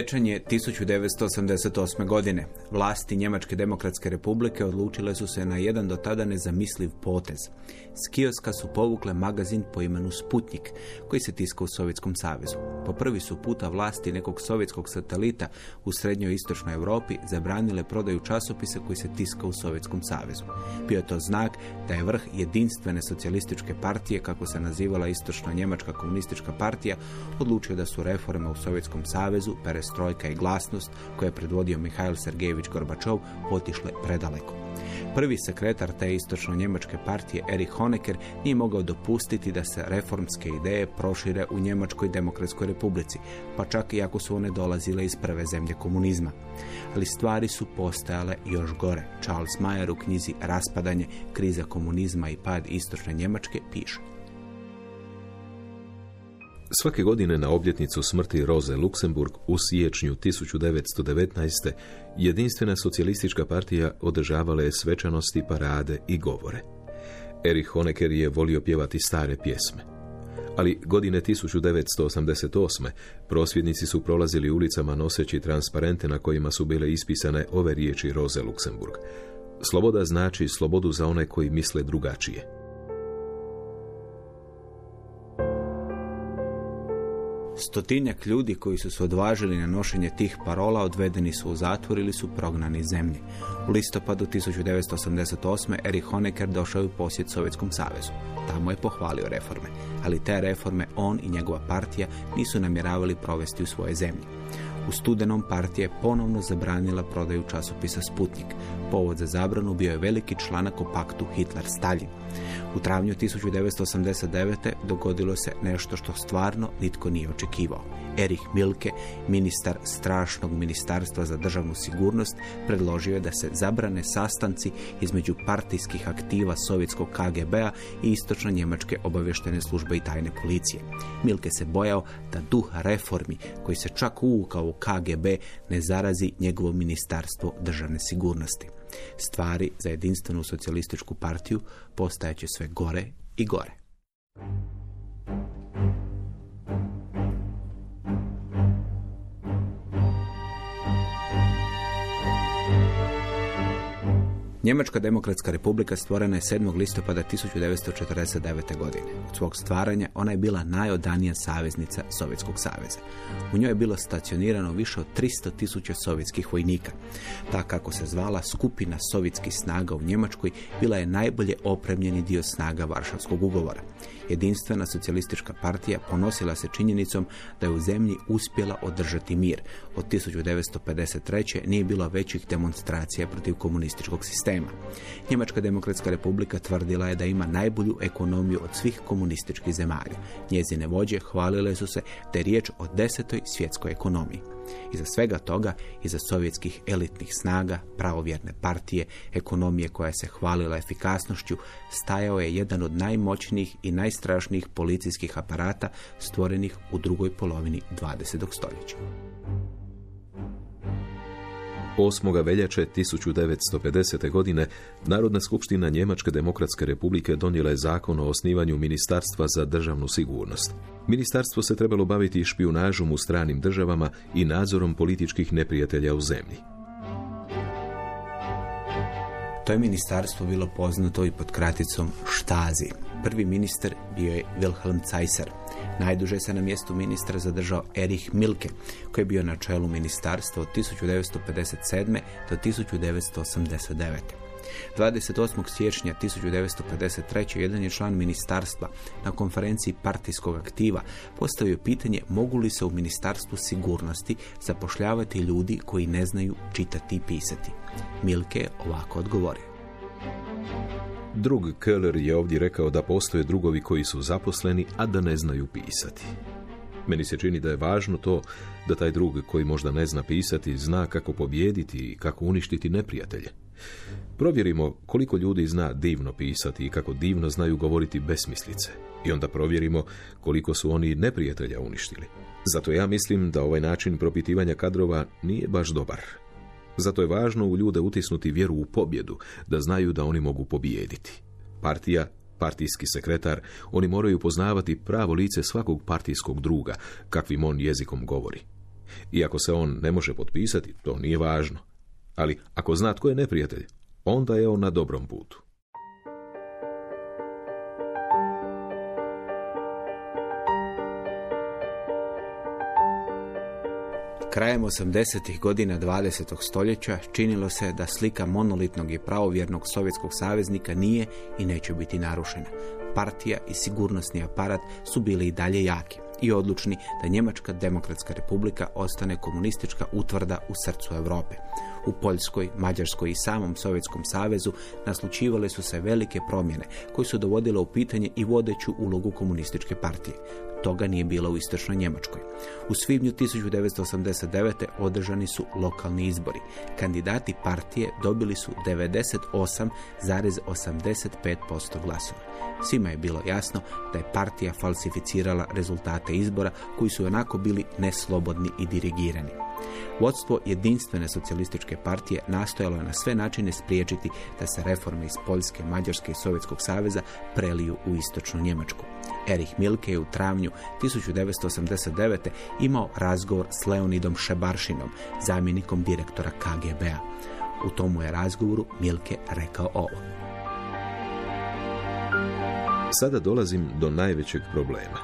Siječanj je 1988. godine. Vlasti Njemačke demokratske republike odlučile su se na jedan do tada nezamisliv potez. S kioska su povukle magazin po imenu Sputnik, koji se tiska u Sovjetskom savezu. Po prvi su puta vlasti nekog sovjetskog satelita u srednjoj istočnoj Europi zabranile prodaju časopisa koji se tiska u Sovjetskom savezu. Bio je to znak da je vrh jedinstvene socijalističke partije, kako se nazivala istočna njemačka komunistička partija, odlučio da su reforme u Sovjetskom savezu, perestrojka i glasnost koje je predvodio Mihajl Sergejević Gorbačov otišle predaleko. Prvi sekretar te istočno-njemačke partije Erich Honecker nije mogao dopustiti da se reformske ideje prošire u Njemačkoj demokratskoj republici, pa čak i ako su one dolazile iz prve zemlje komunizma. Ali stvari su postajale još gore. Charles Mayer u knjizi Raspadanje, kriza komunizma i pad istočne Njemačke piše. Svake godine na obljetnicu smrti Roze Luksemburg u siječnju 1919. jedinstvena socijalistička partija održavala je svečanosti, parade i govore. Erich Honecker je volio pjevati stare pjesme. Ali godine 1988. prosvjednici su prolazili ulicama noseći transparente na kojima su bile ispisane ove riječi Roze Luksemburg. Sloboda znači slobodu za one koji misle drugačije. Stotinjak ljudi koji su se odvažili na nošenje tih parola odvedeni su u zatvor ili su prognani iz zemlje. U listopadu 1988. Erich Honecker došao u posjet Sovjetskom savezu. Tamo je pohvalio reforme, ali te reforme on i njegova partija nisu namjeravali provesti u svoje zemlji. U studenom partija ponovno zabranila prodaju časopisa Sputnik. Povod za zabranu bio je veliki članak o paktu Hitler-Stalin. U travnju 1989. dogodilo se nešto što stvarno nitko nije očekivao. Erich Milke, ministar strašnog ministarstva za državnu sigurnost, predložio je da se zabrane sastanci između partijskih aktiva sovjetskog KGB-a i istočno njemačke obavještene službe i tajne policije. Milke se bojao da duh reformi koji se čak uvukao u KGB ne zarazi njegovo ministarstvo državne sigurnosti. Stvari za jedinstvenu socijalističku partiju postajeće sve gore i gore. Njemačka demokratska republika stvorena je 7. listopada 1949. godine. Od svog stvaranja ona je bila najodanija saveznica Sovjetskog saveza. U njoj je bilo stacionirano više od 300 tisuća sovjetskih vojnika. Ta kako se zvala skupina sovjetskih snaga u Njemačkoj bila je najbolje opremljeni dio snaga Varšavskog ugovora. Jedinstvena socijalistička partija ponosila se činjenicom da je u zemlji uspjela održati mir. Od 1953. nije bilo većih demonstracija protiv komunističkog sistema. Njemačka demokratska republika tvrdila je da ima najbolju ekonomiju od svih komunističkih zemalja. Njezine vođe hvalile su se da je riječ o desetoj svjetskoj ekonomiji. Iza svega toga, iza sovjetskih elitnih snaga, pravovjerne partije, ekonomije koja se hvalila efikasnošću, stajao je jedan od najmoćnijih i najstrašnijih policijskih aparata stvorenih u drugoj polovini 20. stoljeća. 8. veljače 1950. godine Narodna skupština Njemačke demokratske republike donijela je zakon o osnivanju Ministarstva za državnu sigurnost. Ministarstvo se trebalo baviti špijunažom u stranim državama i nadzorom političkih neprijatelja u zemlji. To je ministarstvo bilo poznato i pod kraticom Štazi. Prvi ministar bio je Wilhelm Zeisser. Najduže se na mjestu ministra zadržao Erich Milke, koji je bio na čelu ministarstva od 1957. do 1989. 28. siječnja 1953. jedan je član ministarstva na konferenciji partijskog aktiva postavio pitanje mogu li se u ministarstvu sigurnosti zapošljavati ljudi koji ne znaju čitati i pisati. Milke je ovako odgovorio. Drug Keller je ovdje rekao da postoje drugovi koji su zaposleni, a da ne znaju pisati. Meni se čini da je važno to da taj drug koji možda ne zna pisati zna kako pobijediti i kako uništiti neprijatelje. Provjerimo koliko ljudi zna divno pisati i kako divno znaju govoriti besmislice. I onda provjerimo koliko su oni neprijatelja uništili. Zato ja mislim da ovaj način propitivanja kadrova nije baš dobar. Zato je važno u ljude utisnuti vjeru u pobjedu, da znaju da oni mogu pobijediti. Partija, partijski sekretar, oni moraju poznavati pravo lice svakog partijskog druga, kakvim on jezikom govori. Iako se on ne može potpisati, to nije važno. Ali ako zna tko je neprijatelj, onda je on na dobrom putu. Krajem 80. godina 20. stoljeća činilo se da slika monolitnog i pravovjernog sovjetskog saveznika nije i neće biti narušena. Partija i sigurnosni aparat su bili i dalje jaki i odlučni da Njemačka demokratska republika ostane komunistička utvrda u srcu Europe. U Poljskoj, Mađarskoj i samom Sovjetskom savezu naslučivale su se velike promjene koje su dovodile u pitanje i vodeću ulogu komunističke partije. Toga nije bilo u istočnoj Njemačkoj. U svibnju 1989. održani su lokalni izbori. Kandidati partije dobili su 98,85% glasova. Svima je bilo jasno da je partija falsificirala rezultate izbora koji su onako bili neslobodni i dirigirani. Vodstvo jedinstvene socijalističke partije nastojalo je na sve načine spriječiti da se reforme iz Poljske, Mađarske i Sovjetskog saveza preliju u istočnu Njemačku. Erich Milke je u travnju 1989. imao razgovor s Leonidom Šebaršinom, zamjenikom direktora KGB-a. U tomu je razgovoru Milke rekao ovo. Sada dolazim do najvećeg problema.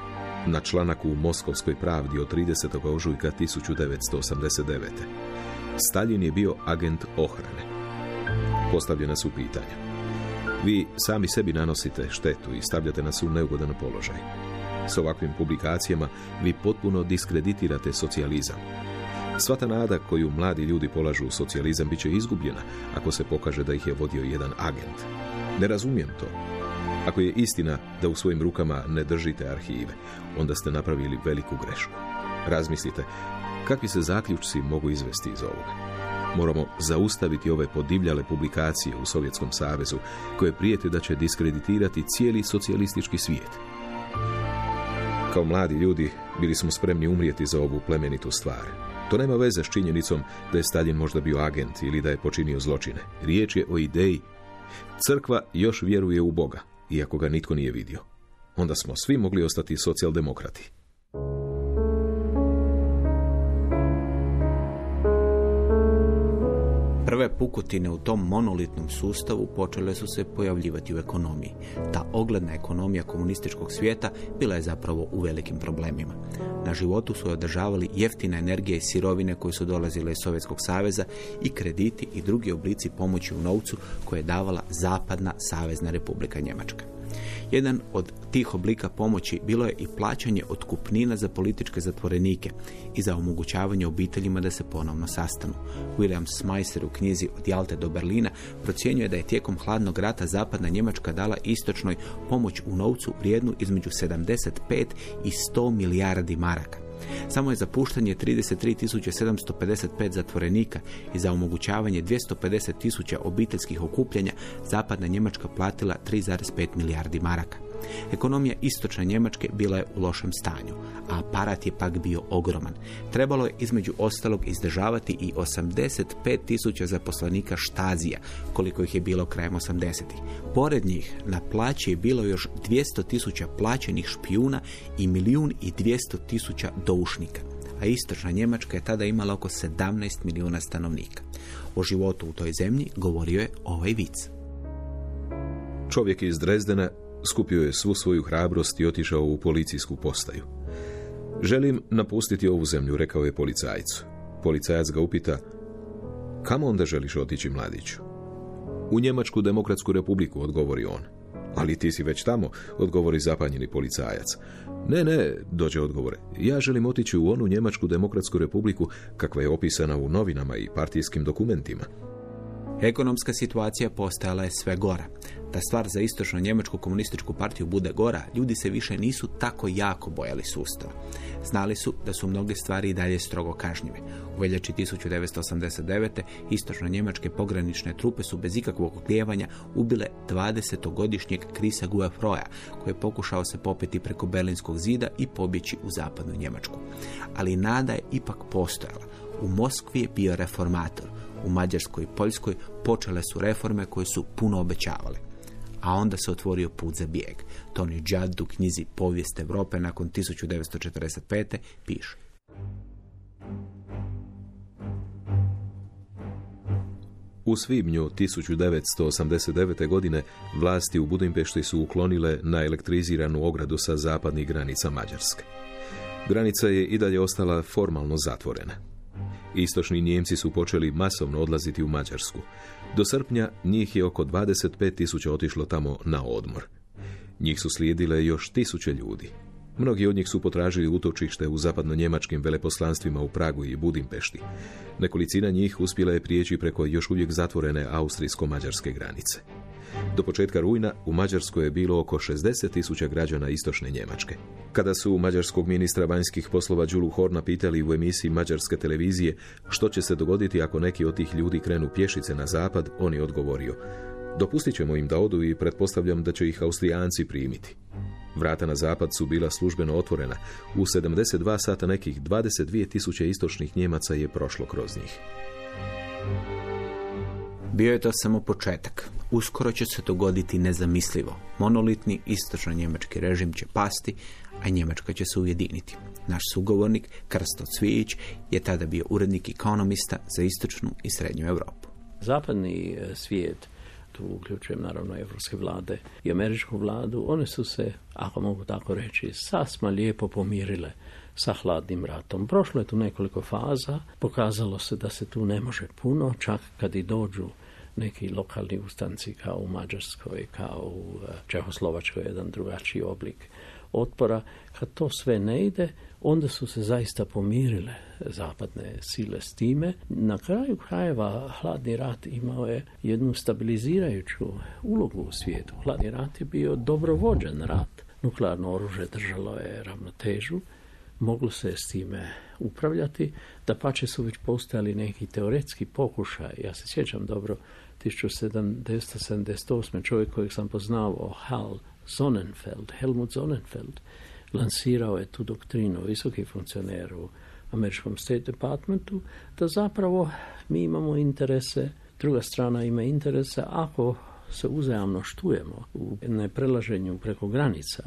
Na članak u Moskovskoj pravdi od 30. ožujka 1989. Stalin je bio agent ohrane. Postavljena su pitanja. Vi sami sebi nanosite štetu i stavljate nas u neugodan položaj. S ovakvim publikacijama vi potpuno diskreditirate socijalizam. Sva ta nada koju mladi ljudi polažu u socijalizam bit će izgubljena ako se pokaže da ih je vodio jedan agent. Ne razumijem to. Ako je istina da u svojim rukama ne držite arhive, onda ste napravili veliku grešku. Razmislite, kakvi se zaključci mogu izvesti iz ovoga. Moramo zaustaviti ove podivljale publikacije u Sovjetskom savezu koje prijete da će diskreditirati cijeli socijalistički svijet. Kao mladi ljudi bili smo spremni umrijeti za ovu plemenitu stvar. To nema veze s činjenicom da je Stalin možda bio agent ili da je počinio zločine. Riječ je o ideji. Crkva još vjeruje u Boga, iako ga nitko nije vidio. Onda smo svi mogli ostati socijaldemokrati. Prve pukotine u tom monolitnom sustavu počele su se pojavljivati u ekonomiji. Ta ogledna ekonomija komunističkog svijeta bila je zapravo u velikim problemima. Na životu su održavali jeftina energija i sirovine koje su dolazile iz Sovjetskog saveza i krediti i drugi oblici pomoći u novcu koje je davala zapadna savezna republika Njemačka. Jedan od tih oblika pomoći bilo je i plaćanje otkupnina za političke zatvorenike i za omogućavanje obiteljima da se ponovno sastanu. William Smyser u knjizi Od Jalte do Berlina procjenjuje da je tijekom hladnog rata zapadna Njemačka dala istočnoj pomoć u novcu vrijednu između 75 i 100 milijardi maraka. Samo je zapuštanje 33.755 zatvorenika i za omogućavanje 250.000 obiteljskih okupljanja zapadna Njemačka platila 3,5 milijardi maraka. Ekonomija istočne Njemačke bila je u lošem stanju, a aparat je pak bio ogroman. Trebalo je između ostalog izdržavati i 85 tisuća zaposlenika štazija, koliko ih je bilo krajem 80-ih. Pored njih na plaći je bilo još 200 tisuća plaćenih špijuna i milijun i 200 tisuća doušnika a istočna Njemačka je tada imala oko 17 milijuna stanovnika. O životu u toj zemlji govorio je ovaj vic. Čovjek iz Drezdena skupio je svu svoju hrabrost i otišao u policijsku postaju. Želim napustiti ovu zemlju, rekao je policajcu. Policajac ga upita, kamo onda želiš otići, mladiću? U Njemačku demokratsku republiku, odgovori on. Ali ti si već tamo, odgovori zapanjeni policajac. Ne, ne, dođe odgovore. Ja želim otići u onu Njemačku demokratsku republiku kakva je opisana u novinama i partijskim dokumentima. Ekonomska situacija postajala je sve gora. Da stvar za istočno njemačku komunističku partiju bude gora, ljudi se više nisu tako jako bojali sustava. Znali su da su mnoge stvari i dalje strogo kažnjive. U veljači 1989. istočno njemačke pogranične trupe su bez ikakvog oklijevanja ubile 20-godišnjeg Krisa Guafroja, koji je pokušao se popeti preko Berlinskog zida i pobjeći u zapadnu Njemačku. Ali nada je ipak postojala. U Moskvi je bio reformator. U Mađarskoj i Poljskoj počele su reforme koje su puno obećavale. A onda se otvorio put za bijeg. Tony Judd u knjizi Povijest Europe nakon 1945. piše. U svibnju 1989. godine vlasti u Budimpešti su uklonile na elektriziranu ogradu sa zapadnih granica Mađarske. Granica je i dalje ostala formalno zatvorena. Istočni Njemci su počeli masovno odlaziti u Mađarsku. Do srpnja njih je oko 25 tisuća otišlo tamo na odmor. Njih su slijedile još tisuće ljudi. Mnogi od njih su potražili utočište u zapadno-njemačkim veleposlanstvima u Pragu i Budimpešti. Nekolicina njih uspjela je prijeći preko još uvijek zatvorene austrijsko-mađarske granice. Do početka rujna u Mađarskoj je bilo oko 60 tisuća građana istočne Njemačke. Kada su mađarskog ministra vanjskih poslova Đulu Horna pitali u emisiji mađarske televizije što će se dogoditi ako neki od tih ljudi krenu pješice na zapad, on je odgovorio Dopustit ćemo im da odu i pretpostavljam da će ih Austrijanci primiti. Vrata na zapad su bila službeno otvorena. U 72 sata nekih 22 tisuće istočnih Njemaca je prošlo kroz njih. Bio je to samo početak. Uskoro će se dogoditi nezamislivo. Monolitni istočno-njemački režim će pasti, a Njemačka će se ujediniti. Naš sugovornik, Krsto Cvijić, je tada bio urednik ekonomista za istočnu i srednju Europu. Zapadni e, svijet, tu uključujem naravno evropske vlade i američku vladu, one su se, ako mogu tako reći, sasma lijepo pomirile sa hladnim ratom. Prošlo je tu nekoliko faza, pokazalo se da se tu ne može puno, čak kad i dođu neki lokalni ustanci kao u Mađarskoj, kao u e, Čehoslovačkoj, jedan drugačiji oblik otpora. Kad to sve ne ide, onda su se zaista pomirile zapadne sile s time. Na kraju krajeva hladni rat imao je jednu stabilizirajuću ulogu u svijetu. Hladni rat je bio dobrovođen rat. Nuklearno oružje držalo je ravnotežu, moglo se s time upravljati, da pače su već postojali neki teoretski pokušaj. Ja se sjećam dobro 1778. čovjek kojeg sam poznao, Hal Sonnenfeld, Helmut Sonnenfeld, lansirao je tu doktrinu, visoki funkcioner u američkom State Departmentu, da zapravo mi imamo interese, druga strana ima interese ako se uzajamno štujemo u neprelaženju preko granica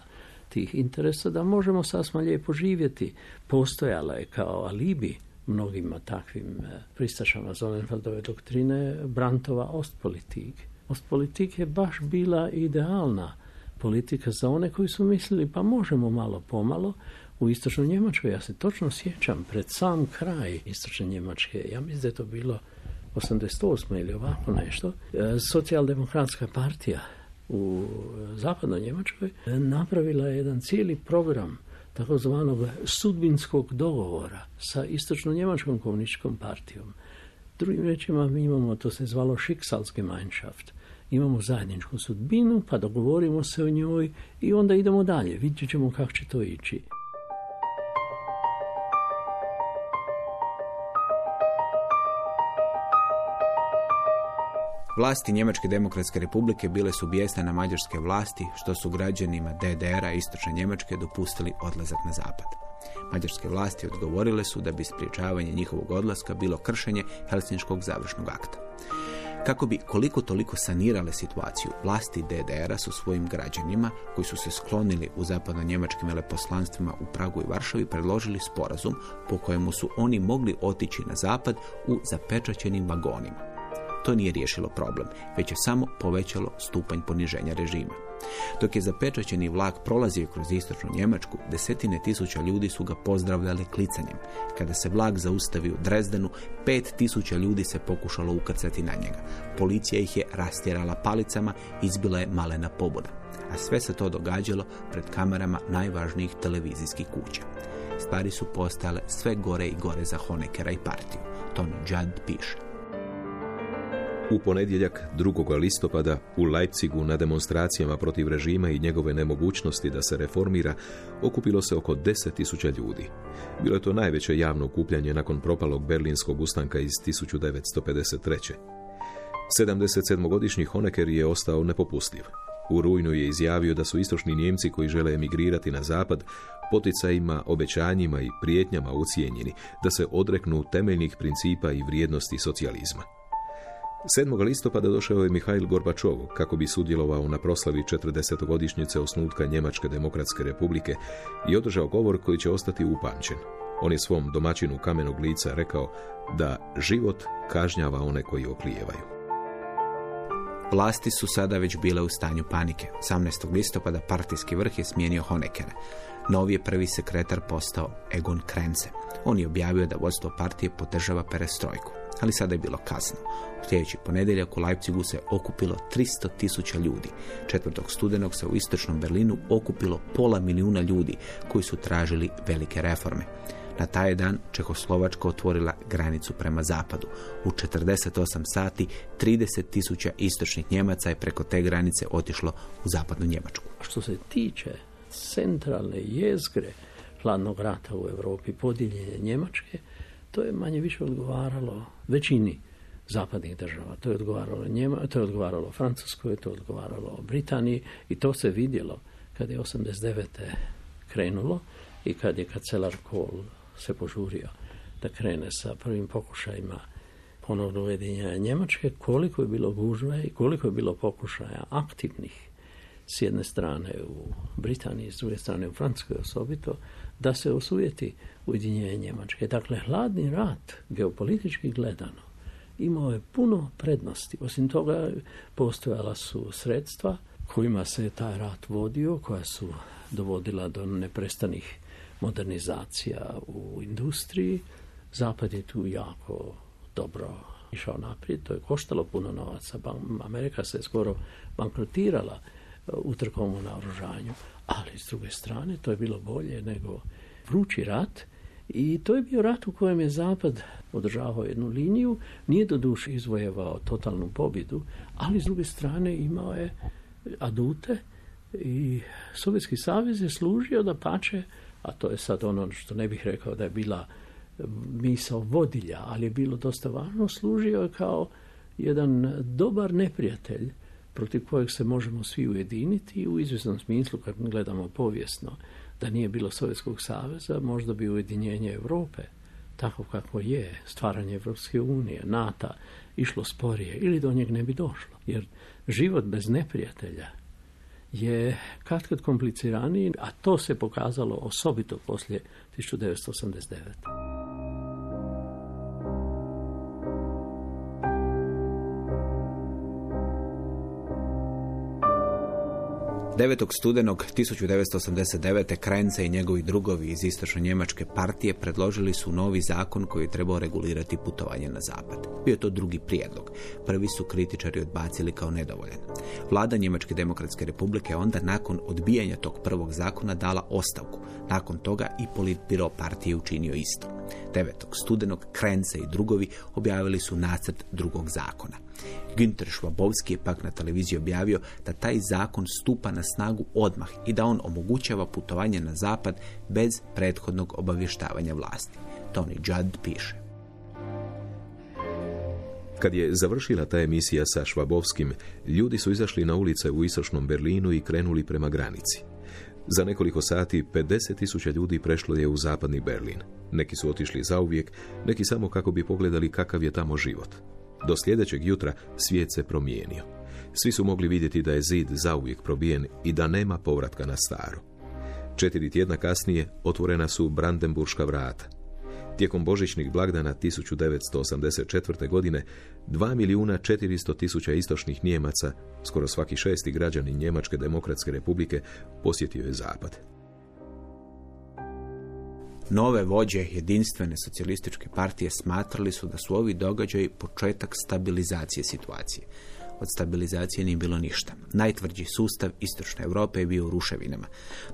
tih interesa, da možemo sasma lijepo živjeti. Postojala je kao alibi mnogima takvim e, pristašama Zonenfeldove doktrine Brantova Ostpolitik. Ostpolitik je baš bila idealna politika za one koji su mislili pa možemo malo pomalo u istočnoj Njemačkoj. Ja se točno sjećam pred sam kraj istočne Njemačke. Ja mislim da je to bilo 88. ili ovako nešto. E, socijaldemokratska partija u zapadnoj Njemačkoj napravila je jedan cijeli program takozvanog sudbinskog dogovora sa istočno-njemačkom komunističkom partijom. Drugim rečima mi imamo, to se zvalo Schicksalsgemeinschaft, imamo zajedničku sudbinu, pa dogovorimo se o njoj i onda idemo dalje, vidjet ćemo kako će to ići. Vlasti Njemačke demokratske republike bile su bijesne na mađarske vlasti što su građanima DDR-a Istočne Njemačke dopustili odlazak na zapad. Mađarske vlasti odgovorile su da bi spriječavanje njihovog odlaska bilo kršenje Helsinškog završnog akta. Kako bi koliko toliko sanirale situaciju, vlasti DDR-a su svojim građanima, koji su se sklonili u zapadno-njemačkim veleposlanstvima u Pragu i Varšavi, predložili sporazum po kojemu su oni mogli otići na zapad u zapečaćenim vagonima. To nije riješilo problem, već je samo povećalo stupanj poniženja režima. Dok je zapečaćeni vlak prolazio kroz istočnu Njemačku, desetine tisuća ljudi su ga pozdravljali klicanjem. Kada se vlak zaustavio u Drezdenu, pet tisuća ljudi se pokušalo ukrcati na njega. Policija ih je rastjerala palicama, izbila je malena pobuda. A sve se to događalo pred kamerama najvažnijih televizijskih kuća. Stvari su postale sve gore i gore za Honekera i partiju. Tono Judd piše. U ponedjeljak 2. listopada u Leipzigu na demonstracijama protiv režima i njegove nemogućnosti da se reformira okupilo se oko 10.000 ljudi. Bilo je to najveće javno okupljanje nakon propalog berlinskog ustanka iz 1953. 77-godišnji Honecker je ostao nepopustljiv. U rujnu je izjavio da su istočni Njemci koji žele emigrirati na zapad poticajima, obećanjima i prijetnjama ucijenjeni da se odreknu temeljnih principa i vrijednosti socijalizma. 7. listopada došao je Mihajl Gorbačov kako bi sudjelovao na proslavi 40. osnutka Njemačke demokratske republike i održao govor koji će ostati upamćen. On je svom domaćinu kamenog lica rekao da život kažnjava one koji oklijevaju. Vlasti su sada već bile u stanju panike. 18. listopada partijski vrh je smijenio Honeckera. Novi je prvi sekretar postao Egon Krenze. On je objavio da vodstvo partije podržava perestrojku ali sada je bilo kasno. U sljedeći ponedjeljak u Leipzigu se okupilo 300 tisuća ljudi. 4. studenog se u istočnom Berlinu okupilo pola milijuna ljudi koji su tražili velike reforme. Na taj dan Čehoslovačka otvorila granicu prema zapadu. U 48 sati 30 tisuća istočnih Njemaca je preko te granice otišlo u zapadnu Njemačku. Što se tiče centralne jezgre hladnog rata u Europi, podijeljenje Njemačke, to je manje više odgovaralo većini zapadnih država. To je odgovaralo Njema, to je odgovaralo Francuskoj, to je odgovaralo Britaniji i to se vidjelo kad je 89. krenulo i kad je kancelar Kohl se požurio da krene sa prvim pokušajima ponovno ujedinjenja Njemačke, koliko je bilo gužve i koliko je bilo pokušaja aktivnih s jedne strane u Britaniji, s druge strane u Francuskoj osobito, da se osujeti ujedinjenje Njemačke. Dakle, hladni rat, geopolitički gledano, imao je puno prednosti. Osim toga, postojala su sredstva kojima se taj rat vodio, koja su dovodila do neprestanih modernizacija u industriji. Zapad je tu jako dobro išao naprijed, to je koštalo puno novaca. Amerika se skoro bankrotirala utrkom u naoružanju. Ali s druge strane to je bilo bolje nego vrući rat i to je bio rat u kojem je Zapad održavao jednu liniju, nije do duše izvojevao totalnu pobjedu, ali s druge strane imao je adute i Sovjetski savez je služio da pače, a to je sad ono što ne bih rekao da je bila misao vodilja, ali je bilo dosta važno, služio je kao jedan dobar neprijatelj protiv kojeg se možemo svi ujediniti i u izvjesnom smislu kad gledamo povijesno da nije bilo Sovjetskog saveza možda bi ujedinjenje Europe tako kako je, stvaranje Evropske unije, NATO, išlo sporije ili do njeg ne bi došlo. Jer život bez neprijatelja je katkad kompliciraniji, a to se pokazalo osobito poslije 1989. 9. studenog 1989. Krajnce i njegovi drugovi iz istočno njemačke partije predložili su novi zakon koji je trebao regulirati putovanje na zapad. Bio to drugi prijedlog. Prvi su kritičari odbacili kao nedovoljan. Vlada Njemačke demokratske republike onda nakon odbijanja tog prvog zakona dala ostavku. Nakon toga i politbiro partije učinio isto. 9. studenog Krence i drugovi objavili su nacrt drugog zakona. Günter Švabovski je pak na televiziji objavio da taj zakon stupa na snagu odmah i da on omogućava putovanje na zapad bez prethodnog obavještavanja vlasti. Tony Judd piše. Kad je završila ta emisija sa Švabovskim, ljudi su izašli na ulice u istočnom Berlinu i krenuli prema granici. Za nekoliko sati 50 tisuća ljudi prešlo je u zapadni Berlin. Neki su otišli zauvijek, neki samo kako bi pogledali kakav je tamo život. Do sljedećeg jutra svijet se promijenio. Svi su mogli vidjeti da je zid zauvijek probijen i da nema povratka na staro. Četiri tjedna kasnije otvorena su Brandenburška vrata. Tijekom božićnih blagdana 1984. godine 2 milijuna 400 tisuća istočnih Njemaca, skoro svaki šesti građanin Njemačke demokratske republike, posjetio je zapad. Nove vođe jedinstvene socijalističke partije smatrali su da su ovi događaji početak stabilizacije situacije od stabilizacije nije bilo ništa. Najtvrđi sustav istočne Europe je bio u ruševinama.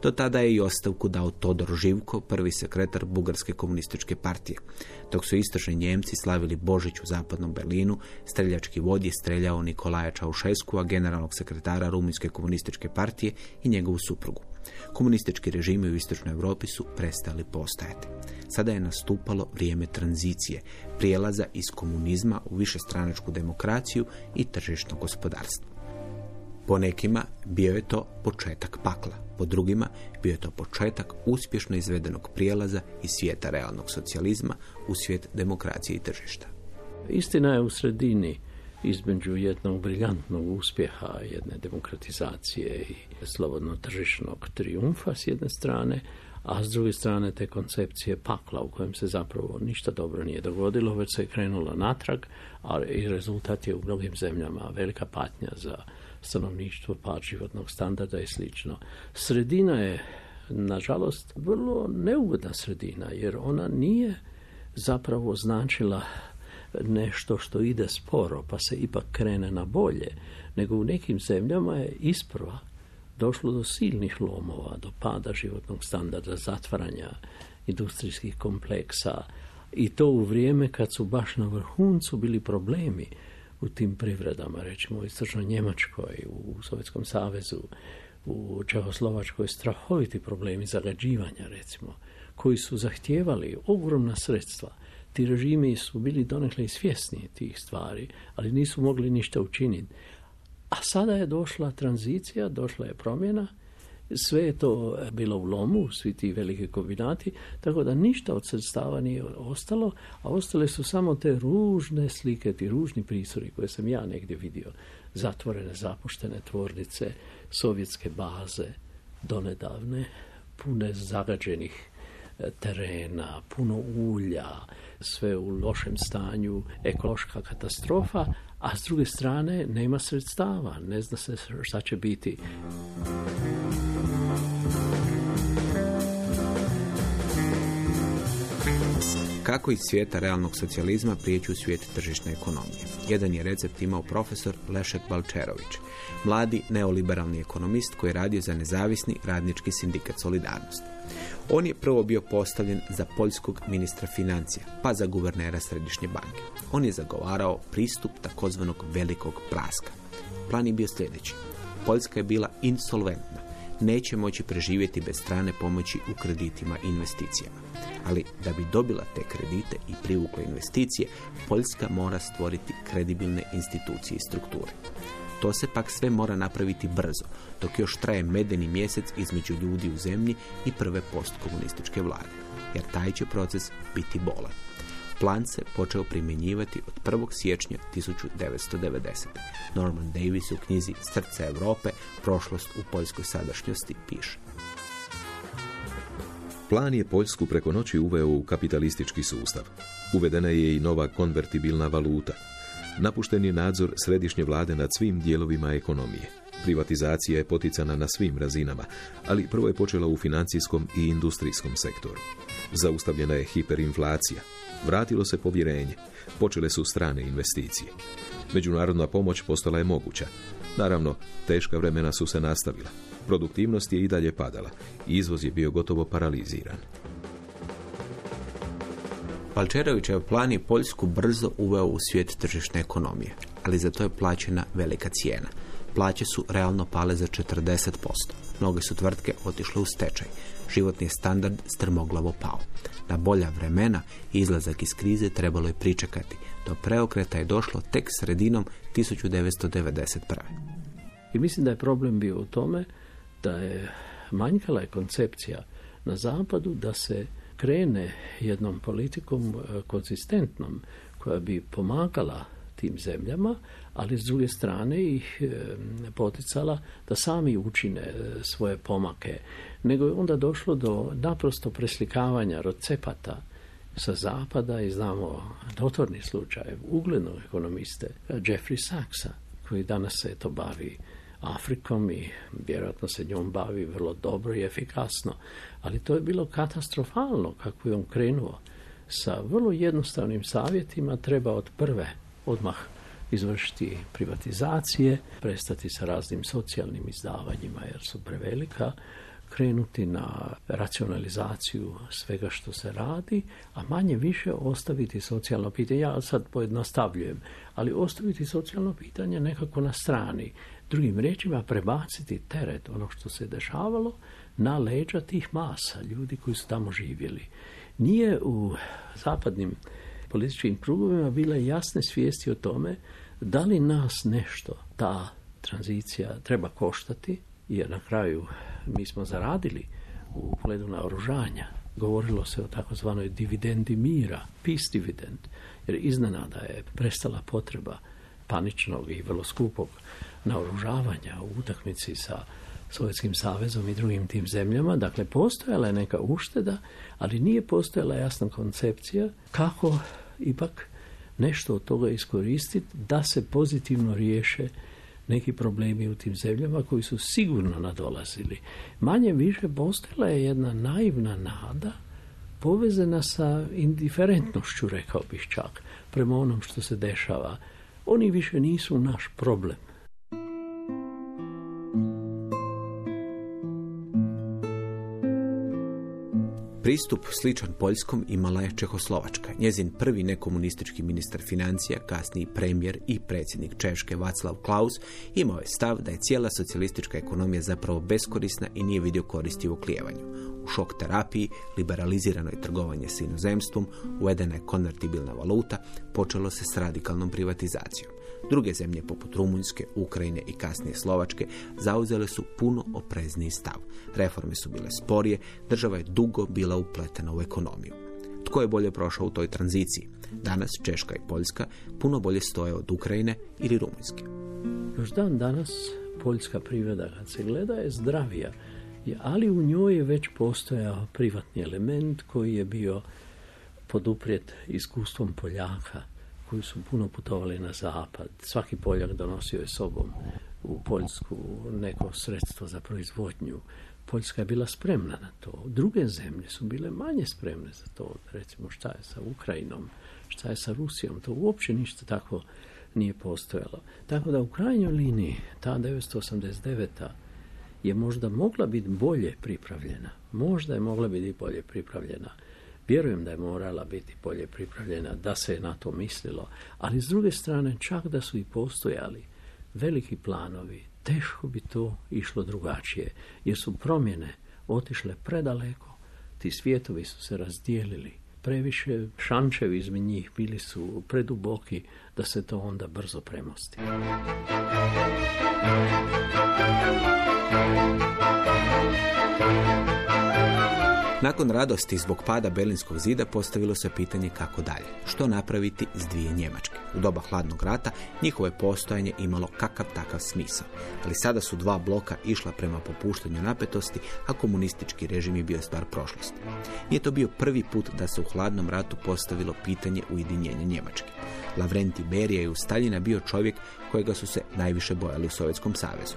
Do tada je i ostavku dao Todor Živko, prvi sekretar Bugarske komunističke partije. Dok su istočni Njemci slavili Božić u zapadnom Berlinu, streljački vod je streljao Nikolaja Čaušesku, a generalnog sekretara Rumunjske komunističke partije i njegovu suprugu. Komunistički režimi u istočnoj Europi su prestali postajati. Sada je nastupalo vrijeme tranzicije, prijelaza iz komunizma u višestranačku demokraciju i tržišno gospodarstvo. Po nekima bio je to početak pakla, po drugima bio je to početak uspješno izvedenog prijelaza iz svijeta realnog socijalizma u svijet demokracije i tržišta. Istina je u sredini između jednog briljantnog uspjeha jedne demokratizacije i slobodno tržišnog triumfa s jedne strane, a s druge strane te koncepcije pakla u kojem se zapravo ništa dobro nije dogodilo, već se je krenulo natrag, a i rezultat je u mnogim zemljama velika patnja za stanovništvo, pad životnog standarda i slično. Sredina je, nažalost, vrlo neugodna sredina, jer ona nije zapravo značila nešto što ide sporo, pa se ipak krene na bolje, nego u nekim zemljama je isprva došlo do silnih lomova, do pada životnog standarda, zatvaranja industrijskih kompleksa i to u vrijeme kad su baš na vrhuncu bili problemi u tim privredama, recimo u Istočnoj Njemačkoj, u Sovjetskom savezu, u Čehoslovačkoj strahoviti problemi zagađivanja, recimo, koji su zahtijevali ogromna sredstva. Ti režimi su bili donekle svjesni tih stvari, ali nisu mogli ništa učiniti. A sada je došla tranzicija, došla je promjena, sve je to bilo u lomu, svi ti veliki kombinati, tako da ništa od sredstava nije ostalo, a ostale su samo te ružne slike, ti ružni prisori koje sam ja negdje vidio. Zatvorene, zapuštene tvornice, sovjetske baze, donedavne, pune zagađenih e, terena, puno ulja, sve u lošem stanju, ekološka katastrofa, a s druge strane nema sredstava, ne zna se šta će biti. Kako iz svijeta realnog socijalizma prijeći u svijet tržišne ekonomije? Jedan je recept imao profesor Lešek Balčerović, mladi neoliberalni ekonomist koji je radio za nezavisni radnički sindikat Solidarnost. On je prvo bio postavljen za poljskog ministra financija, pa za guvernera Središnje banke. On je zagovarao pristup takozvanog velikog praska. Plan je bio sljedeći. Poljska je bila insolventna. Neće moći preživjeti bez strane pomoći u kreditima i investicijama. Ali da bi dobila te kredite i privukla investicije, Poljska mora stvoriti kredibilne institucije i strukture. To se pak sve mora napraviti brzo, dok još traje medeni mjesec između ljudi u zemlji i prve postkomunističke vlade, jer taj će proces biti bolan. Plan se počeo primjenjivati od 1. siječnja 1990. Norman Davis u knjizi Srce Europe, prošlost u poljskoj sadašnjosti piše. Plan je Poljsku preko noći uveo u kapitalistički sustav. Uvedena je i nova konvertibilna valuta. Napušten je nadzor središnje vlade nad svim dijelovima ekonomije. Privatizacija je poticana na svim razinama, ali prvo je počela u financijskom i industrijskom sektoru. Zaustavljena je hiperinflacija. Vratilo se povjerenje. Počele su strane investicije. Međunarodna pomoć postala je moguća. Naravno, teška vremena su se nastavila. Produktivnost je i dalje padala. Izvoz je bio gotovo paraliziran. Palčerovićev plan je Poljsku brzo uveo u svijet tržišne ekonomije, ali za to je plaćena velika cijena. Plaće su realno pale za 40%. Mnoge su tvrtke otišle u stečaj. Životni standard strmoglavo pao. Na bolja vremena izlazak iz krize trebalo je pričekati. Do preokreta je došlo tek sredinom 1991. I mislim da je problem bio u tome da je manjkala je koncepcija na zapadu da se krene jednom politikom e, konzistentnom koja bi pomagala tim zemljama, ali s druge strane ih poticala da sami učine e, svoje pomake. Nego je onda došlo do naprosto preslikavanja recepata sa zapada i znamo notorni slučaj uglednog ekonomiste Jeffrey Saxa koji danas se to bavi Afrikom i vjerojatno se njom bavi vrlo dobro i efikasno. Ali to je bilo katastrofalno kako je on krenuo sa vrlo jednostavnim savjetima treba od prve odmah izvršiti privatizacije, prestati sa raznim socijalnim izdavanjima jer su prevelika, krenuti na racionalizaciju svega što se radi, a manje više ostaviti socijalno pitanje. Ja sad pojednostavljujem, ali ostaviti socijalno pitanje nekako na strani. Drugim riječima, prebaciti teret onog što se dešavalo na leđa tih masa, ljudi koji su tamo živjeli. Nije u zapadnim političkim krugovima bile jasne svijesti o tome da li nas nešto ta tranzicija treba koštati, jer na kraju mi smo zaradili u pogledu na oružanja. Govorilo se o takozvanoj dividendi mira, peace dividend, jer iznenada je prestala potreba paničnog i vrlo skupog naoružavanja u utakmici sa Sovjetskim savezom i drugim tim zemljama. Dakle, postojala je neka ušteda, ali nije postojala jasna koncepcija kako ipak nešto od toga iskoristiti da se pozitivno riješe neki problemi u tim zemljama koji su sigurno nadolazili. Manje više postojala je jedna naivna nada povezana sa indiferentnošću, rekao bih čak, prema onom što se dešava. Oni više nisu naš problem. Pristup sličan Poljskom imala je Čehoslovačka. Njezin prvi nekomunistički ministar financija, kasniji premijer i predsjednik Češke Vaclav Klaus, imao je stav da je cijela socijalistička ekonomija zapravo beskorisna i nije vidio koristi u oklijevanju. U šok terapiji, liberalizirano je trgovanje s inozemstvom, uvedena je konvertibilna valuta, počelo se s radikalnom privatizacijom. Druge zemlje poput Rumunjske, Ukrajine i kasnije Slovačke zauzele su puno oprezniji stav. Reforme su bile sporije, država je dugo bila upletena u ekonomiju. Tko je bolje prošao u toj tranziciji? Danas Češka i Poljska puno bolje stoje od Ukrajine ili Rumunjske. Još dan danas poljska privreda kad se gleda je zdravija, ali u njoj je već postojao privatni element koji je bio poduprijet iskustvom Poljaka koji su puno putovali na zapad. Svaki Poljak donosio je sobom u Poljsku neko sredstvo za proizvodnju. Poljska je bila spremna na to. Druge zemlje su bile manje spremne za to. Recimo šta je sa Ukrajinom, šta je sa Rusijom. To uopće ništa tako nije postojalo. Tako da u krajnjoj liniji ta 989. je možda mogla biti bolje pripravljena. Možda je mogla biti bolje pripravljena Vjerujem da je morala biti bolje pripravljena, da se je na to mislilo, ali s druge strane čak da su i postojali veliki planovi, teško bi to išlo drugačije, jer su promjene otišle predaleko, ti svijetovi su se razdijelili, previše šančevi između njih bili su preduboki da se to onda brzo premosti. Nakon radosti zbog pada Berlinskog zida postavilo se pitanje kako dalje. Što napraviti s dvije Njemačke? U doba hladnog rata njihovo je postojanje imalo kakav takav smisao. Ali sada su dva bloka išla prema popuštanju napetosti, a komunistički režim je bio stvar prošlosti. Nije to bio prvi put da se u hladnom ratu postavilo pitanje ujedinjenja Njemačke. Lavrenti Berija je u Staljina bio čovjek kojega su se najviše bojali u Sovjetskom savezu.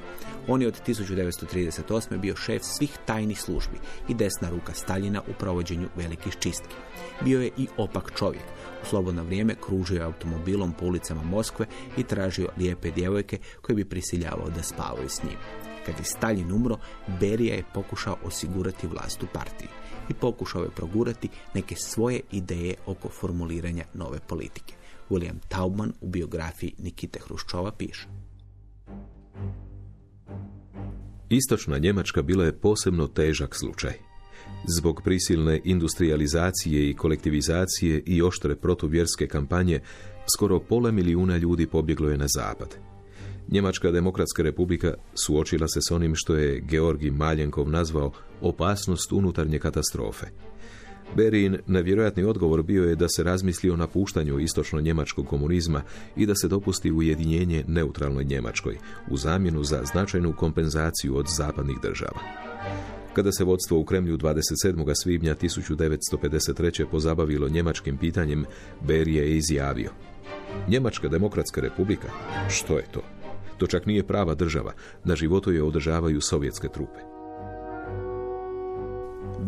On je od 1938. bio šef svih tajnih službi i desna ruka Staljina u provođenju velikih čistki. Bio je i opak čovjek. U slobodno vrijeme kružio automobilom po ulicama Moskve i tražio lijepe djevojke koje bi prisiljavao da spavaju s njim. Kad je Stalin umro, Berija je pokušao osigurati vlast u partiji i pokušao je progurati neke svoje ideje oko formuliranja nove politike. William Taubman u biografiji Nikite Hruščova piše. Istočna Njemačka bila je posebno težak slučaj. Zbog prisilne industrializacije i kolektivizacije i oštre protuvjerske kampanje, skoro pola milijuna ljudi pobjeglo je na zapad. Njemačka demokratska republika suočila se s onim što je Georgi Maljenkov nazvao opasnost unutarnje katastrofe. Berin nevjerojatni odgovor bio je da se razmisli o napuštanju istočno-njemačkog komunizma i da se dopusti ujedinjenje neutralnoj Njemačkoj u zamjenu za značajnu kompenzaciju od zapadnih država. Kada se vodstvo u Kremlju 27. svibnja 1953. pozabavilo njemačkim pitanjem, Berije je izjavio Njemačka demokratska republika? Što je to? To čak nije prava država. Na životu je održavaju sovjetske trupe.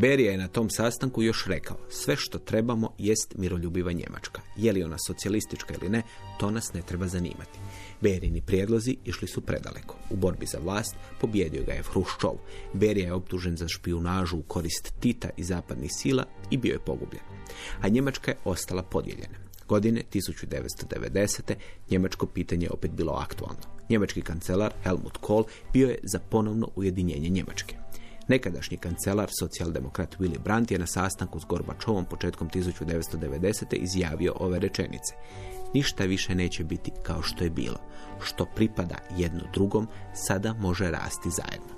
Berija je na tom sastanku još rekao, sve što trebamo jest miroljubiva Njemačka. Je li ona socijalistička ili ne, to nas ne treba zanimati. Berini prijedlozi išli su predaleko. U borbi za vlast pobjedio ga je Hruščov. Berija je optužen za špijunažu u korist Tita i zapadnih sila i bio je pogubljen. A Njemačka je ostala podijeljena. Godine 1990. njemačko pitanje je opet bilo aktualno. Njemački kancelar Helmut Kohl bio je za ponovno ujedinjenje Njemačke. Nekadašnji kancelar, socijaldemokrat Willy Brandt je na sastanku s Gorbačovom početkom 1990. izjavio ove rečenice. Ništa više neće biti kao što je bilo. Što pripada jedno drugom, sada može rasti zajedno.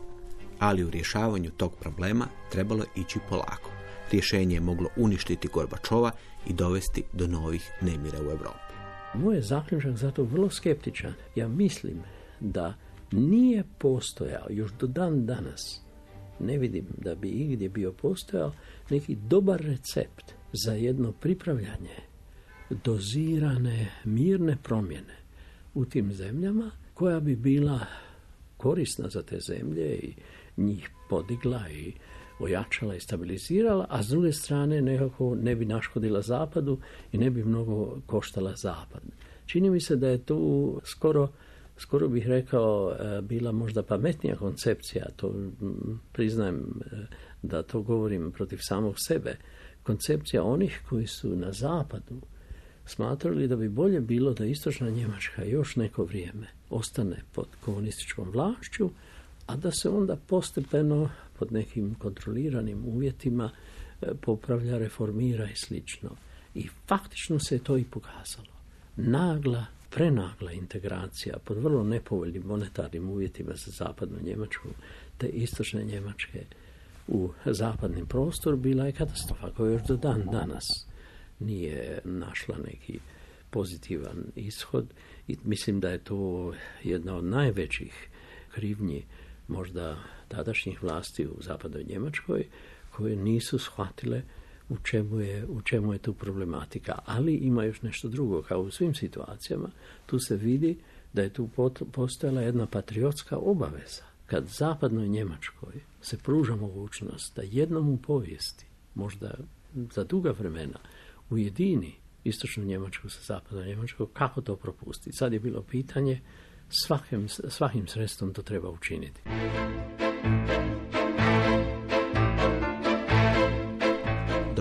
Ali u rješavanju tog problema trebalo ići polako. Rješenje je moglo uništiti Gorbačova i dovesti do novih nemira u Europi. Moj je zaključak zato vrlo skeptičan. Ja mislim da nije postojao još do dan danas ne vidim da bi igdje bio postojao neki dobar recept za jedno pripravljanje dozirane mirne promjene u tim zemljama koja bi bila korisna za te zemlje i njih podigla i ojačala i stabilizirala, a s druge strane nekako ne bi naškodila zapadu i ne bi mnogo koštala zapad. Čini mi se da je tu skoro skoro bih rekao, e, bila možda pametnija koncepcija, to priznajem e, da to govorim protiv samog sebe, koncepcija onih koji su na zapadu smatrali da bi bolje bilo da istočna Njemačka još neko vrijeme ostane pod komunističkom vlašću, a da se onda postepeno pod nekim kontroliranim uvjetima e, popravlja, reformira i slično. I faktično se je to i pokazalo. Nagla prenagla integracija pod vrlo nepovoljnim monetarnim uvjetima za zapadnu Njemačku te istočne Njemačke u zapadnim prostor bila je katastrofa koja još do dan danas nije našla neki pozitivan ishod i mislim da je to jedna od najvećih krivnji možda tadašnjih vlasti u zapadnoj Njemačkoj koje nisu shvatile u čemu, je, u čemu je tu problematika. Ali ima još nešto drugo, kao u svim situacijama, tu se vidi da je tu postojala jedna patriotska obaveza. Kad zapadnoj Njemačkoj se pruža mogućnost da jednom u povijesti, možda za duga vremena, ujedini istočnu Njemačku sa zapadnom Njemačkom, kako to propustiti? Sad je bilo pitanje, svakim, svakim sredstvom to treba učiniti.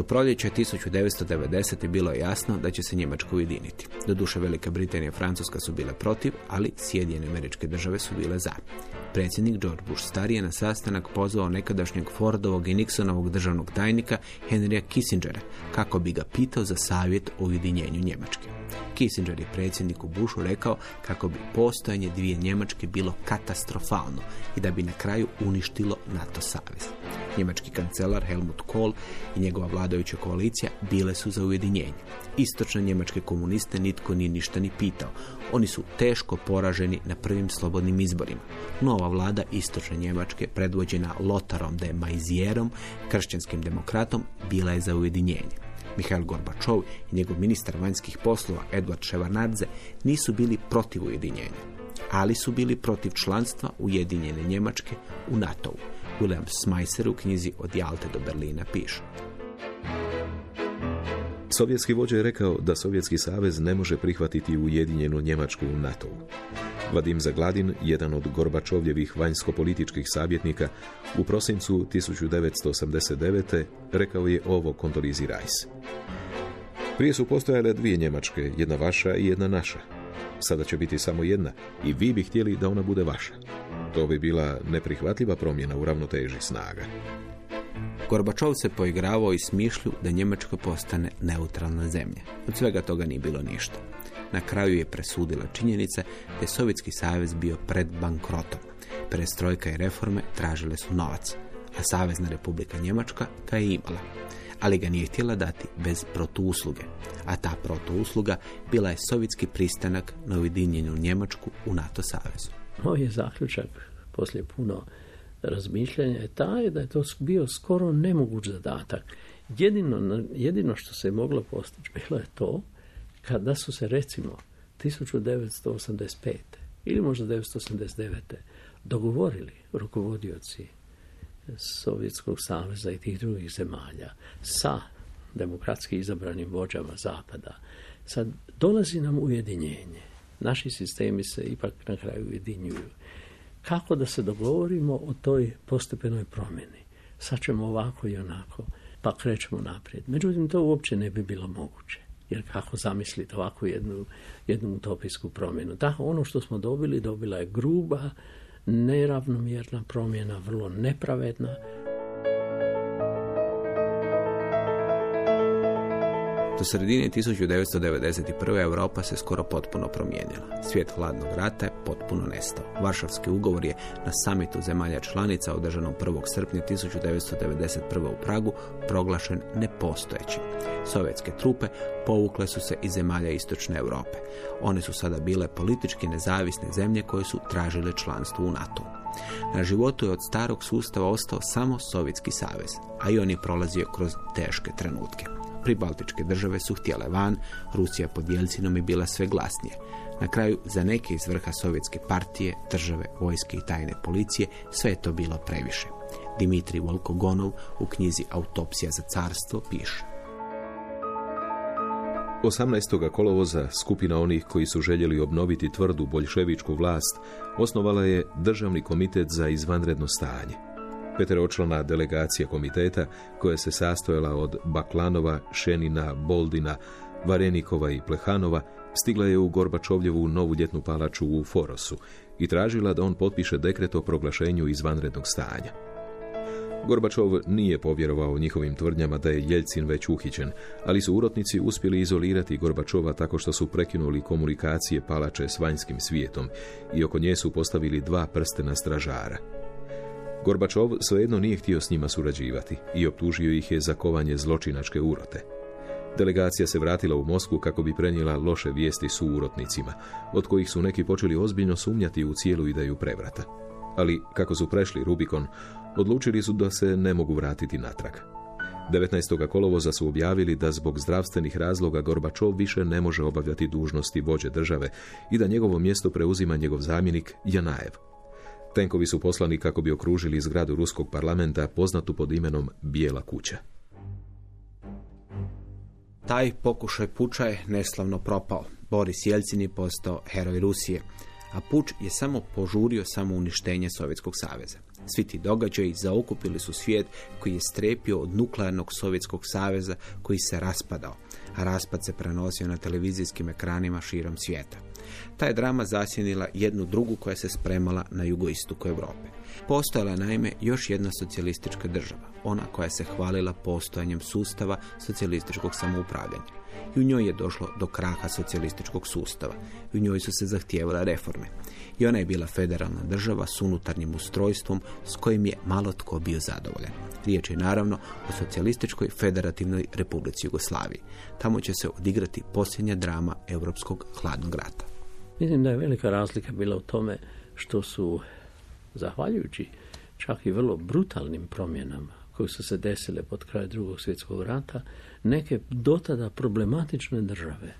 Do proljeća 1990. bilo je jasno da će se Njemačka ujediniti. Doduše Velika Britanija i Francuska su bile protiv, ali Sjedinjene američke države su bile za. Predsjednik George Bush starije je na sastanak pozvao nekadašnjeg Fordovog i Nixonovog državnog tajnika Henrya Kissingera kako bi ga pitao za savjet o ujedinjenju Njemačke. Kissinger je predsjedniku Bushu rekao kako bi postojanje dvije Njemačke bilo katastrofalno i da bi na kraju uništilo NATO savez. Njemački kancelar Helmut Kohl i njegova vladajuća koalicija bile su za ujedinjenje. Istočne njemačke komuniste nitko nije ništa ni pitao. Oni su teško poraženi na prvim slobodnim izborima. Nova vlada Istočne Njemačke, predvođena Lotarom de Maizierom, kršćanskim demokratom, bila je za ujedinjenje. Mihail Gorbačov i njegov ministar vanjskih poslova Edward Ševarnadze nisu bili protiv ujedinjenja, ali su bili protiv članstva Ujedinjene Njemačke u NATO-u. William Smeiser u knjizi Od Jalte do Berlina piše. Sovjetski vođa je rekao da Sovjetski savez ne može prihvatiti ujedinjenu Njemačku u NATO. Vadim Zagladin, jedan od Gorbačovljevih vanjsko-političkih savjetnika, u prosincu 1989. rekao je ovo Kondolizi Rajs. Prije su postojale dvije Njemačke, jedna vaša i jedna naša. Sada će biti samo jedna i vi bi htjeli da ona bude vaša. To bi bila neprihvatljiva promjena u ravnoteži snaga. Gorbačov se poigravao i smišlju da Njemačka postane neutralna zemlja. Od svega toga nije bilo ništa. Na kraju je presudila činjenica da je Sovjetski savez bio pred bankrotom. Prestrojka i reforme tražile su novac, a Savezna republika Njemačka ga je imala. Ali ga nije htjela dati bez protuusluge. A ta protuusluga bila je sovjetski pristanak na ujedinjenju Njemačku u NATO savezu. Moj je zaključak poslije puno razmišljanja je taj da je to bio skoro nemoguć zadatak. Jedino, jedino što se je moglo postići bilo je to kada su se recimo 1985. ili možda 1989. dogovorili rukovodioci Sovjetskog saveza i tih drugih zemalja sa demokratski izabranim vođama Zapada. Sad dolazi nam ujedinjenje. Naši sistemi se ipak na kraju ujedinjuju. Kako da se dogovorimo o toj postepenoj promjeni? Sad ćemo ovako i onako, pa krećemo naprijed. Međutim, to uopće ne bi bilo moguće. Jer kako zamisliti ovakvu jednu, jednu utopijsku promjenu? Tako, ono što smo dobili, dobila je gruba, neravnomjerna promjena, vrlo nepravedna, Do sredine 1991. Europa se skoro potpuno promijenila. Svijet hladnog rata je potpuno nestao. Varšavski ugovor je na samitu zemalja članica održanom 1. srpnja 1991. u Pragu proglašen nepostojećim. Sovjetske trupe povukle su se iz zemalja istočne Europe. One su sada bile politički nezavisne zemlje koje su tražile članstvo u NATO. Na životu je od starog sustava ostao samo Sovjetski savez, a i on je prolazio kroz teške trenutke. Pribaltičke države su htjele van, Rusija pod Jelcinom je bila sve glasnije. Na kraju, za neke iz vrha sovjetske partije, države, vojske i tajne policije, sve je to bilo previše. Dimitri Volkogonov u knjizi Autopsija za carstvo piše. 18. kolovoza skupina onih koji su željeli obnoviti tvrdu boljševičku vlast osnovala je Državni komitet za izvanredno stanje. Peteročlana delegacija komiteta koja se sastojala od Baklanova, Šenina, Boldina, Varenikova i Plehanova stigla je u Gorbačovljevu novu ljetnu palaču u Forosu i tražila da on potpiše dekret o proglašenju izvanrednog stanja. Gorbačov nije povjerovao njihovim tvrdnjama da je Jeljcin već uhićen, ali su urotnici uspjeli izolirati Gorbačova tako što su prekinuli komunikacije palače s vanjskim svijetom i oko nje su postavili dva prstena stražara. Gorbačov svejedno nije htio s njima surađivati i optužio ih je za kovanje zločinačke urote. Delegacija se vratila u Moskvu kako bi prenijela loše vijesti su urotnicima, od kojih su neki počeli ozbiljno sumnjati u cijelu ideju prevrata. Ali, kako su prešli Rubikon, odlučili su da se ne mogu vratiti natrag. 19. kolovoza su objavili da zbog zdravstvenih razloga Gorbačov više ne može obavljati dužnosti vođe države i da njegovo mjesto preuzima njegov zamjenik Janajev. Tenkovi su poslani kako bi okružili zgradu ruskog parlamenta poznatu pod imenom Bijela kuća. Taj pokušaj puča je neslavno propao. Boris Jelcin je postao heroj Rusije, a puč je samo požurio samo uništenje Sovjetskog saveza. Svi ti događaji zaokupili su svijet koji je strepio od nuklearnog Sovjetskog saveza koji se raspadao, a raspad se prenosio na televizijskim ekranima širom svijeta. Ta je drama zasjenila jednu drugu koja se spremala na jugoistoku Europe. Postojala naime još jedna socijalistička država, ona koja se hvalila postojanjem sustava socijalističkog samoupravljanja. I u njoj je došlo do kraha socijalističkog sustava. I u njoj su se zahtijevale reforme. I ona je bila federalna država s unutarnjim ustrojstvom s kojim je malo tko bio zadovoljan. Riječ je naravno o socijalističkoj federativnoj republici Jugoslaviji. Tamo će se odigrati posljednja drama europskog hladnog rata. Mislim da je velika razlika bila u tome što su, zahvaljujući čak i vrlo brutalnim promjenama koje su se desile pod kraj drugog svjetskog rata, neke dotada problematične države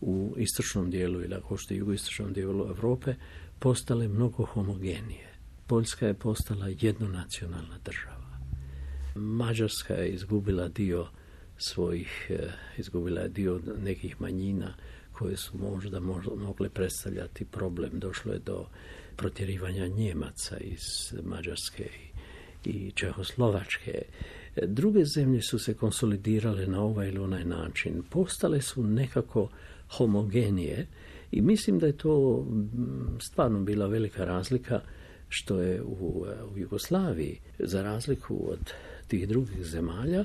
u istočnom dijelu ili ako što jugoistočnom dijelu Europe postale mnogo homogenije. Poljska je postala jednonacionalna država. Mađarska je izgubila dio svojih, eh, izgubila je dio nekih manjina koje su možda mogle predstavljati problem. Došlo je do protjerivanja Njemaca iz Mađarske i Čehoslovačke. Druge zemlje su se konsolidirale na ovaj ili onaj način. Postale su nekako homogenije I mislim da je to stvarno bila velika razlika što je u, u Jugoslaviji, za razliku od tih drugih zemalja,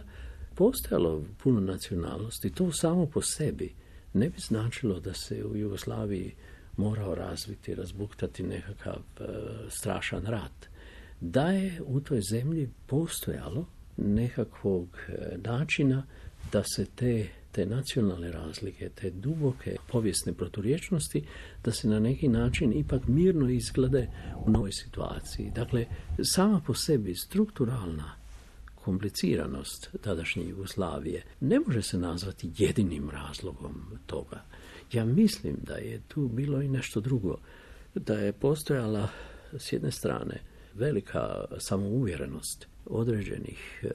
postojalo puno nacionalnosti. To samo po sebi ne bi značilo da se u Jugoslaviji morao razviti, razbuktati nekakav e, strašan rat. Da je u toj zemlji postojalo nekakvog e, načina da se te, te nacionalne razlike, te duboke povijesne proturječnosti, da se na neki način ipak mirno izglede u novoj situaciji. Dakle, sama po sebi strukturalna kompliciranost tadašnje Jugoslavije ne može se nazvati jedinim razlogom toga. Ja mislim da je tu bilo i nešto drugo. Da je postojala s jedne strane velika samouvjerenost određenih e,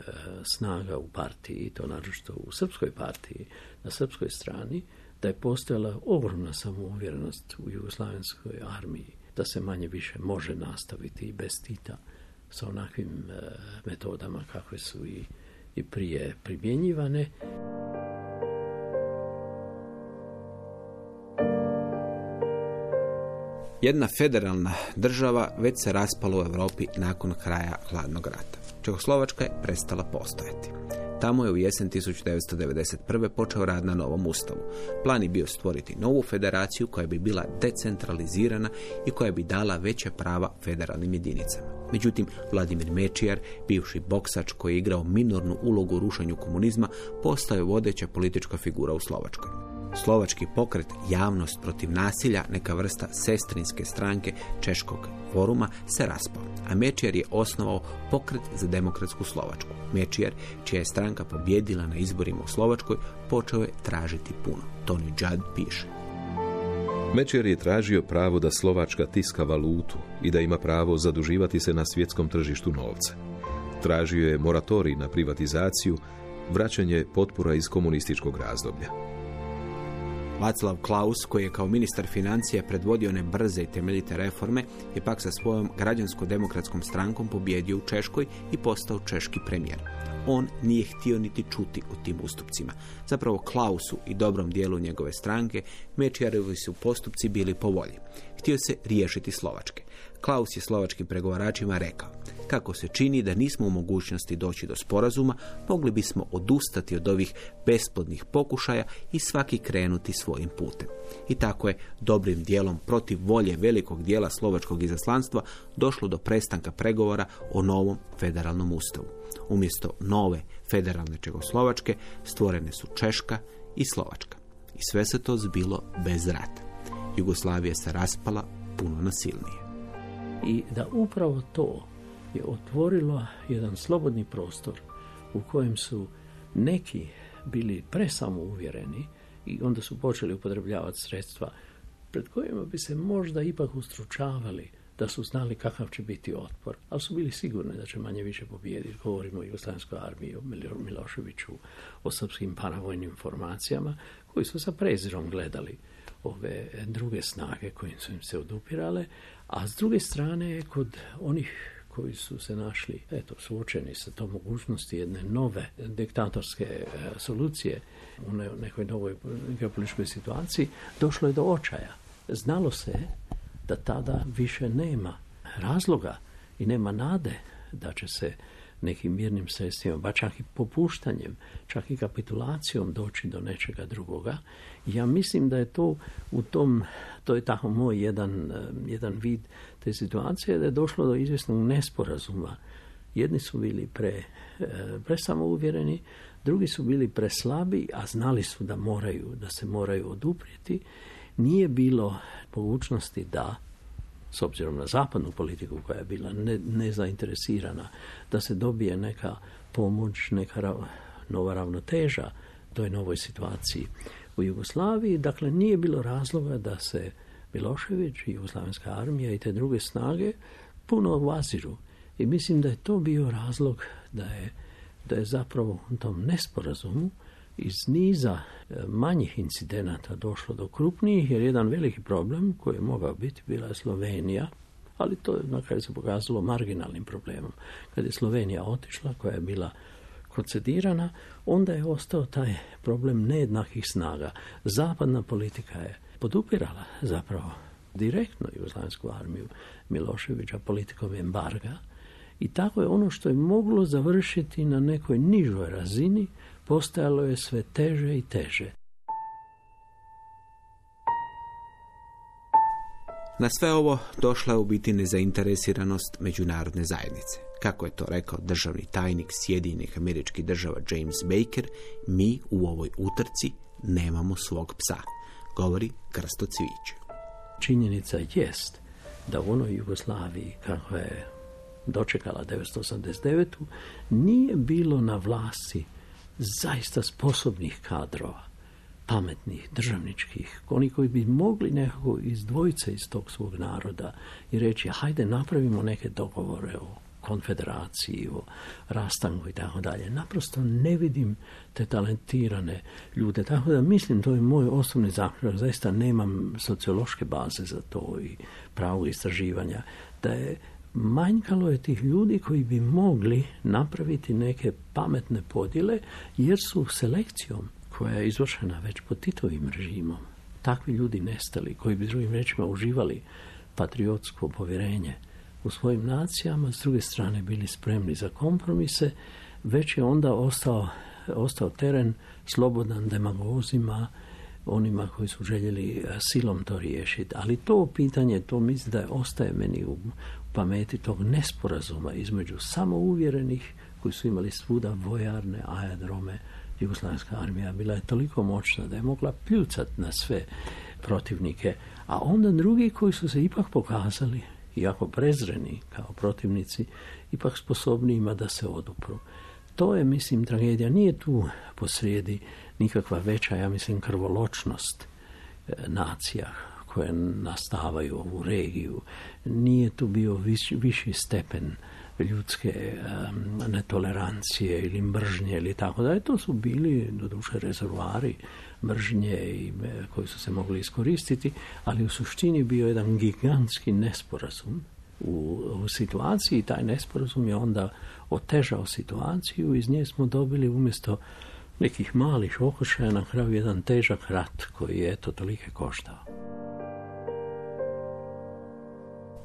snaga u partiji, to naročito u srpskoj partiji, na srpskoj strani, da je postojala ogromna samouvjerenost u jugoslavenskoj armiji, da se manje više može nastaviti i bez Tita sa onakvim e, metodama kakve su i, prije primjenjivane. Jedna federalna država već se raspala u Europi nakon kraja hladnog rata. Čehoslovačka je prestala postojati. Tamo je u jesen 1991. počeo rad na novom ustavu. Plan je bio stvoriti novu federaciju koja bi bila decentralizirana i koja bi dala veće prava federalnim jedinicama. Međutim, Vladimir Mečijar, bivši boksač koji je igrao minornu ulogu u rušenju komunizma, postao je vodeća politička figura u Slovačkoj. Slovački pokret Javnost protiv nasilja, neka vrsta sestrinske stranke Češkog foruma, se raspao, a Mečijar je osnovao pokret za demokratsku Slovačku. Mečijar, čija je stranka pobjedila na izborima u Slovačkoj, počeo je tražiti puno. Tony Judd piše. Mečer je tražio pravo da Slovačka tiska valutu i da ima pravo zaduživati se na svjetskom tržištu novca. Tražio je moratorij na privatizaciju, vraćanje potpora iz komunističkog razdoblja. Václav Klaus, koji je kao ministar financija predvodio one brze i temeljite reforme, je pak sa svojom građansko-demokratskom strankom pobjedio u Češkoj i postao češki premijer. On nije htio niti čuti o tim ustupcima. Zapravo Klausu i dobrom dijelu njegove stranke Mečijarevi su postupci bili po volji. Htio se riješiti Slovačke. Klaus je slovačkim pregovaračima rekao kako se čini da nismo u mogućnosti doći do sporazuma, mogli bismo odustati od ovih besplodnih pokušaja i svaki krenuti svojim putem. I tako je dobrim dijelom protiv volje velikog dijela slovačkog izaslanstva došlo do prestanka pregovora o novom federalnom ustavu. Umjesto nove federalne Čegoslovačke stvorene su Češka i Slovačka. I sve se to zbilo bez rata. Jugoslavija se raspala puno nasilnije. I da upravo to je otvorilo jedan slobodni prostor u kojem su neki bili presamouvjereni i onda su počeli upotrebljavati sredstva pred kojima bi se možda ipak ustručavali da su znali kakav će biti otpor, ali su bili sigurni da će manje više pobijediti. Govorimo o Jugoslavenskoj armiji, o Miloševiću, o srpskim paravojnim formacijama, koji su sa prezirom gledali ove druge snage koje su im se odupirale, a s druge strane kod onih koji su se našli eto, suočeni sa tom mogućnosti jedne nove diktatorske e, solucije u nekoj novoj geopolitičkoj situaciji, došlo je do očaja. Znalo se da tada više nema razloga i nema nade da će se nekim mirnim sredstvima, pa čak i popuštanjem, čak i kapitulacijom doći do nečega drugoga. Ja mislim da je to u tom, to je tako moj jedan, eh, jedan vid te situacije, da je došlo do izvjesnog nesporazuma. Jedni su bili pre, eh, presamouvjereni, drugi su bili preslabi, a znali su da moraju, da se moraju oduprijeti. Nije bilo mogućnosti da s obzirom na zapadnu politiku koja je bila nezainteresirana, da se dobije neka pomoć, neka nova ravnoteža toj novoj situaciji u Jugoslaviji. Dakle, nije bilo razloga da se Milošević i Jugoslavenska armija i te druge snage puno vaziru. I mislim da je to bio razlog da je, da je zapravo u tom nesporazumu iz niza e, manjih incidenata došlo do krupnijih, jer jedan veliki problem koji je mogao biti bila je Slovenija, ali to je na kraju se pokazalo marginalnim problemom. Kad je Slovenija otišla, koja je bila koncedirana, onda je ostao taj problem nejednakih snaga. Zapadna politika je podupirala zapravo direktno Jugoslavensku armiju Miloševića politikom embarga i tako je ono što je moglo završiti na nekoj nižoj razini postajalo je sve teže i teže. Na sve ovo došla je u biti nezainteresiranost međunarodne zajednice. Kako je to rekao državni tajnik Sjedinjenih američkih država James Baker, mi u ovoj utrci nemamo svog psa, govori Krsto Cvić. Činjenica jest da u onoj Jugoslaviji kako je dočekala 1989. nije bilo na vlasti zaista sposobnih kadrova, pametnih, državničkih, oni koji bi mogli nekako izdvojiti se iz tog svog naroda i reći hajde napravimo neke dogovore o konfederaciji, o rastanku i tako dalje. Naprosto ne vidim te talentirane ljude. Tako da mislim, to je moj osnovni zaključak, zaista nemam sociološke baze za to i pravo istraživanja, da je manjkalo je tih ljudi koji bi mogli napraviti neke pametne podjele jer su selekcijom koja je izvršena već pod Titovim režimom takvi ljudi nestali koji bi drugim rečima uživali patriotsko povjerenje u svojim nacijama, s druge strane bili spremni za kompromise, već je onda ostao, ostao teren slobodan demagozima, onima koji su željeli silom to riješiti. Ali to pitanje, to mislim da ostaje meni u pameti tog nesporazuma između samouvjerenih koji su imali svuda vojarne, aerodrome, Jugoslavijska armija bila je toliko moćna da je mogla pljucat na sve protivnike, a onda drugi koji su se ipak pokazali, iako prezreni kao protivnici, ipak sposobnijima da se odupru. To je, mislim, tragedija. Nije tu posrijedi nikakva veća, ja mislim, krvoločnost e, nacija koje nastavaju ovu regiju. Nije tu bio viši stepen ljudske netolerancije ili mržnje ili tako da to su bili doduše rezervari mržnje i e, koji su se mogli iskoristiti, ali u suštini bio jedan gigantski nesporazum u, u situaciji taj nesporazum je onda otežao situaciju iz nje smo dobili umjesto nekih malih okošaja na kraju jedan težak rat koji je eto tolike koštao.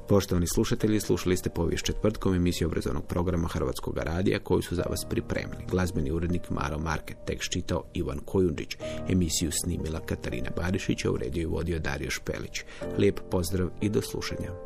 Poštovani slušatelji, slušali ste povijest četvrtkom emisiju obrazovnog programa Hrvatskog radija koju su za vas pripremili. Glazbeni urednik Maro Market, tekst čitao Ivan Kojundžić, emisiju snimila Katarina Barišić, a u rediju vodio Dario Špelić. Lijep pozdrav i do slušanja.